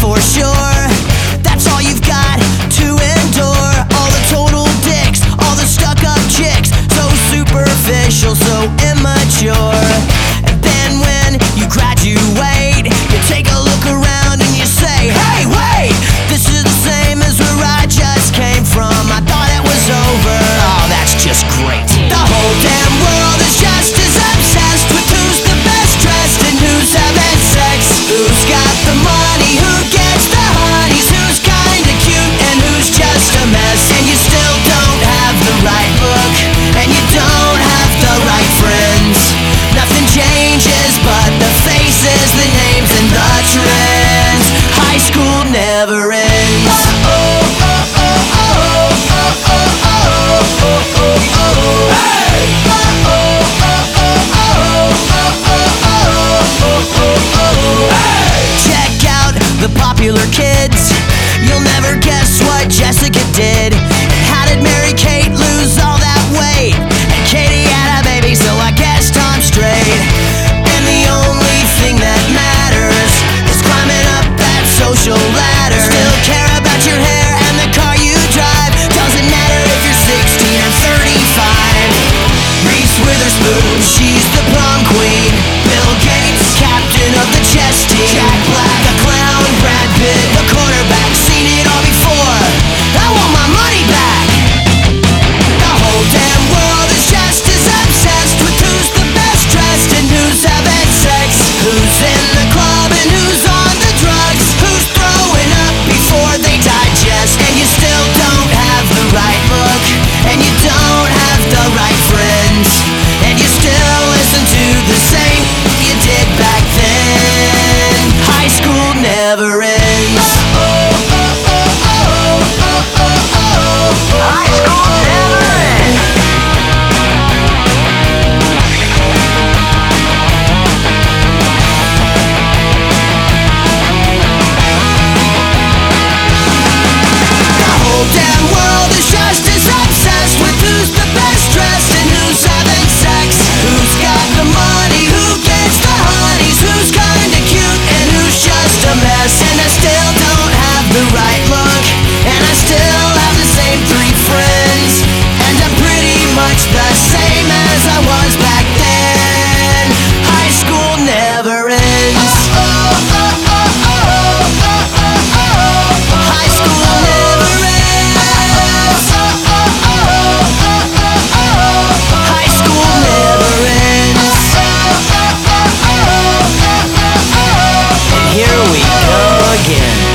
for sure. Never. Check out the popular kids. You'll never guess what Jessica did. never again.